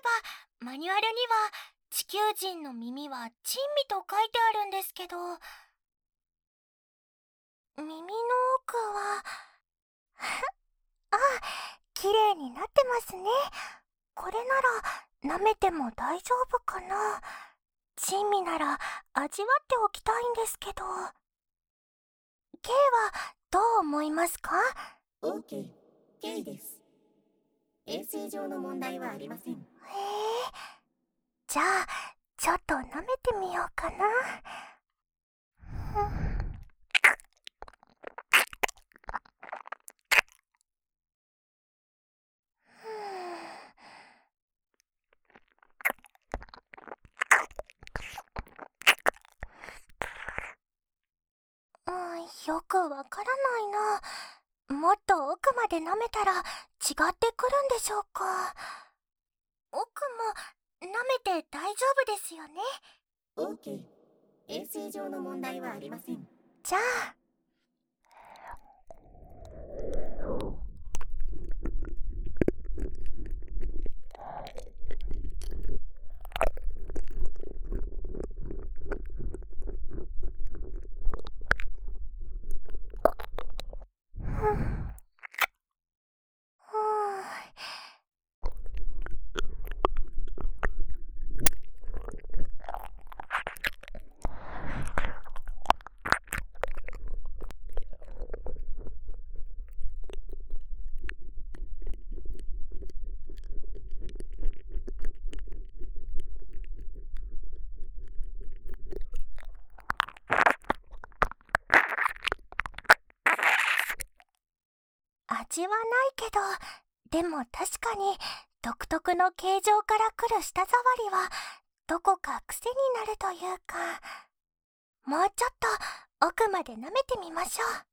ばマニュアルには地球人の耳は珍味と書いてあるんですけど耳の奥は あ綺麗になってますね。これなら舐めても大丈夫かな。珍味なら味わっておきたいんですけど。K はどう思いますか？OK、K です。衛生上の問題はありません。へえじゃあちょっと舐めてみようかな。ふん。うん。よくわからないなもっと奥まで舐めたら違ってくるんでしょうか。奥も舐めて大丈夫ですよね。OK、衛生上の問題はありません。じゃあふんふん味はないけどでも確かに独特の形状からくる舌触りはどこか癖になるというか。もうちょっと奥まで舐めてみましょう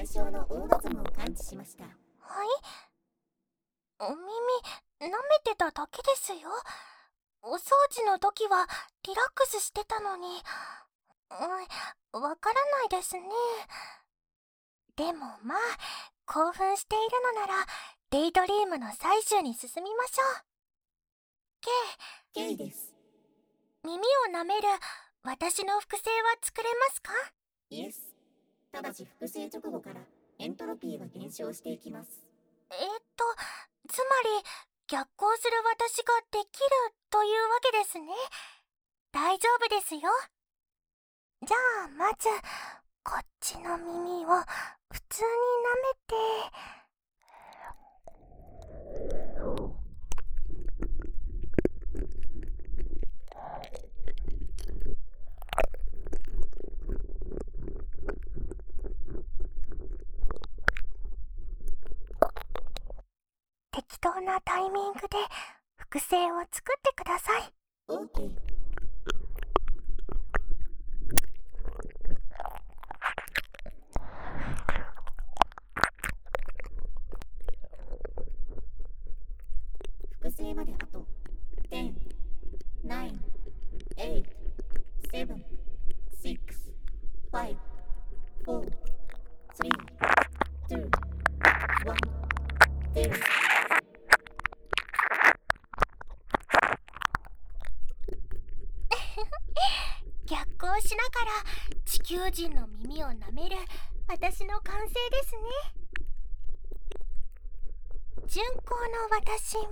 対象のオーガズムを感知しました。はい。お耳舐めてただけですよ。お掃除の時はリラックスしてたのに。うんわからないですね。でもまあ興奮しているのならデイドリームの採集に進みましょう。K K です。耳を舐める私の複製は作れますか？イエス。ただし複製直後からエントロピーは減少していきます。えー、っとつまり逆行する私ができるというわけですね。大丈夫ですよ。じゃあまずこっちの耳を普通に舐めて。適当なタイミングで複製を作ってください。複製まであと10、9、8、7、6、5、4、3、2、1、0。逆行しながら地球人の耳を舐める私の完成ですね。巡行の私は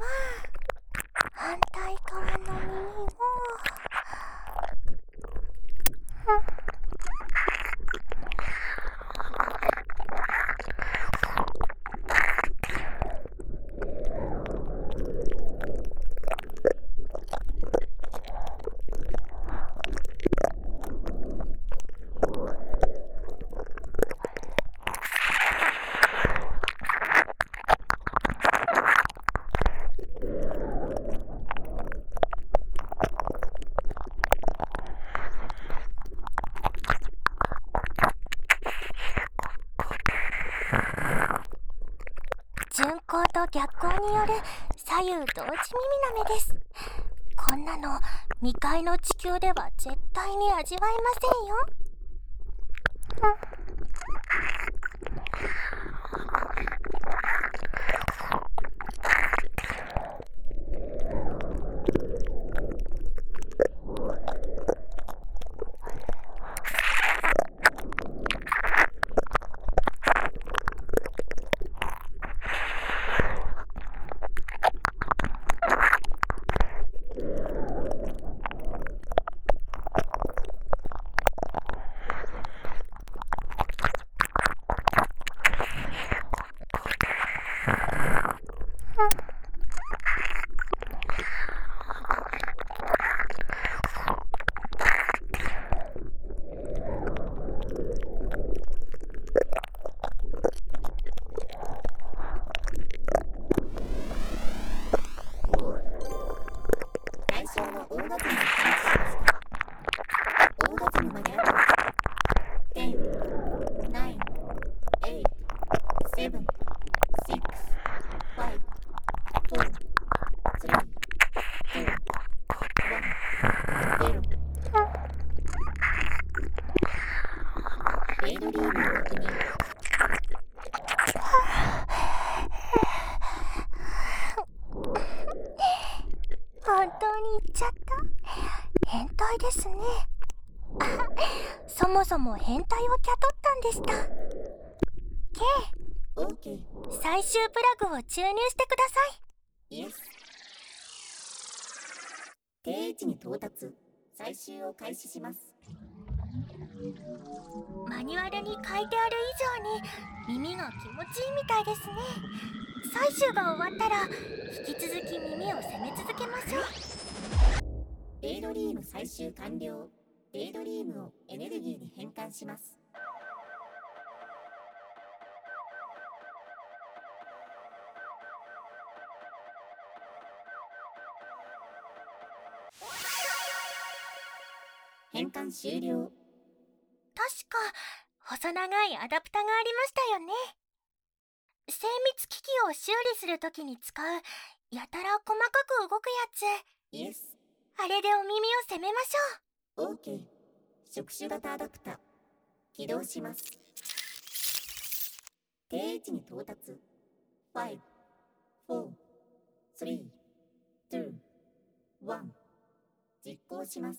による左右同時耳なめです。こんなの未開の地球では絶対に味わえませんよ対象のオーガズムを開始しましたオーガズムまであと10 9 8 7 6 5 4 3 2 1 0デイドリームの確認本当に言っちゃった？変態ですね。そもそも変態をキャトったんでした。OK 最終プラグを注入してください。イエス。定位置に到達。最終を開始します。マニュアルに書いてある以上に耳が気持ちいいみたいですね。採集が終わったら引き続き耳を攻め続けましょう。デイドリーム最終完了。デイドリームをエネルギーに変換します。変換終了。細長いアダプタがありましたよね。精密機器を修理するときに使うやたら細かく動くやつ。イエスあれでお耳を攻めましょう。OK 触手型アダプタ起動します。定位置に到達。5 4 3 2 1実行します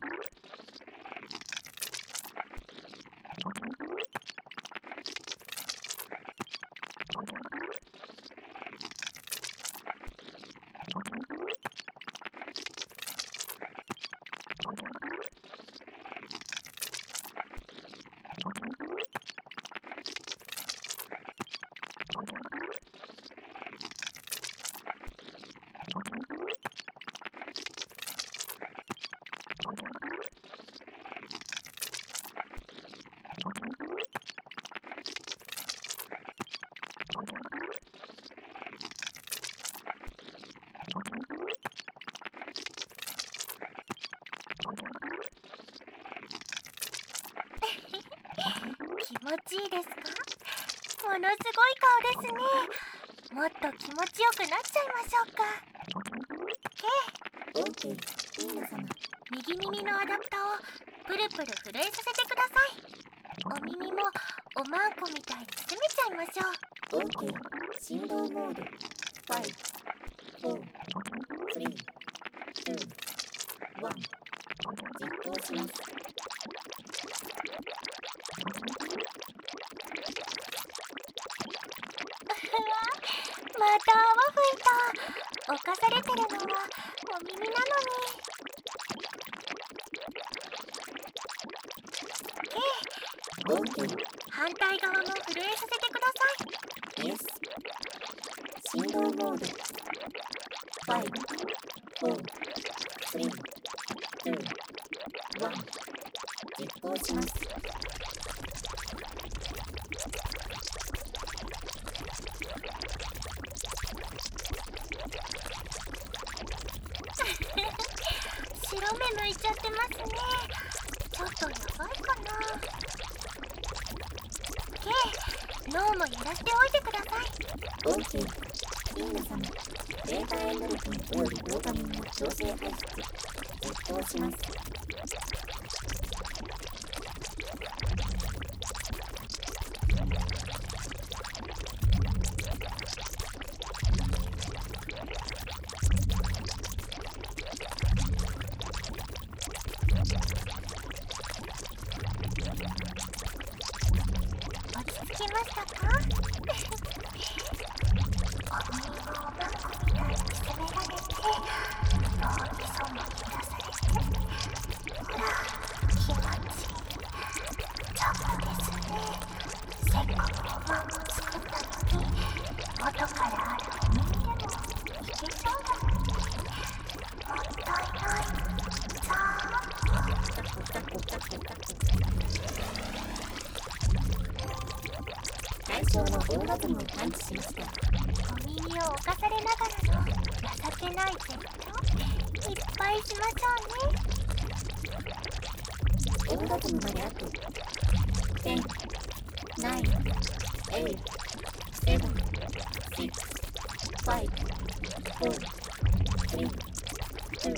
気持ちいいですか？ものすごい顔ですね。もっと気持ちよくなっちゃいましょうか。OK ミーナ様右耳のアダプタをプルプル震えさせてください。お耳もおまんこみたいに攻めちゃいましょう OK 振動モード5 4 3 2 1実行します。た泡吹いた犯されてるのはお耳なのに OK 反対側も震えさせてください。イエス振動モード。5 4 3 2 1実行します。らしておいてください。オーケーキング様データエンドルフィンおよびドーパミンの調整排出実行します。対象のオーガズムを感知しました。お耳を侵されながらの情けない絶叫いっぱいしましょうね。オーガズムまであと10 9 8 7 6 5 4 3 2 1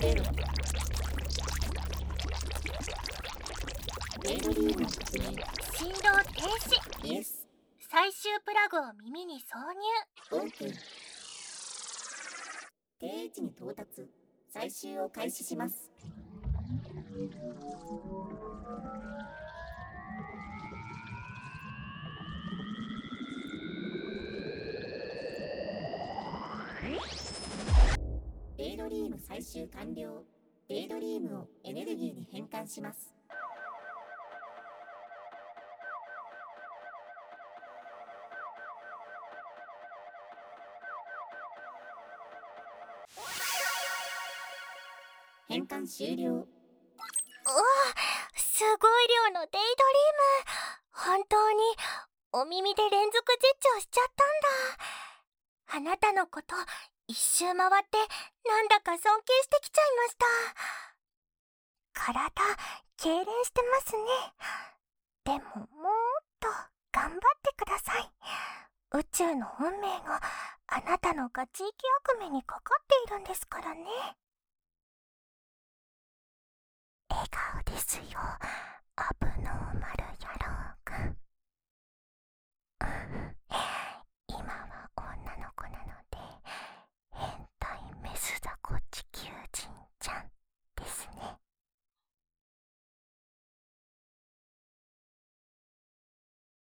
0停止イエス最終プラグを耳に挿入。OK 定位置に到達。最終を開始します。デイドリーム最終完了。デイドリームをエネルギーに変換します。変換終了。うわすごい量のデイドリーム。本当にお耳で連続実況しちゃったんだ。あなたのこと一周回ってなんだか尊敬してきちゃいました。体痙攣してますね。でももっと頑張ってください。宇宙の運命があなたのガチ生き悪夢にかかっているんですからね。笑顔ですよ。アブノーマル野郎くん。今は女の子なので変態メスザコ地球人ちゃんですね。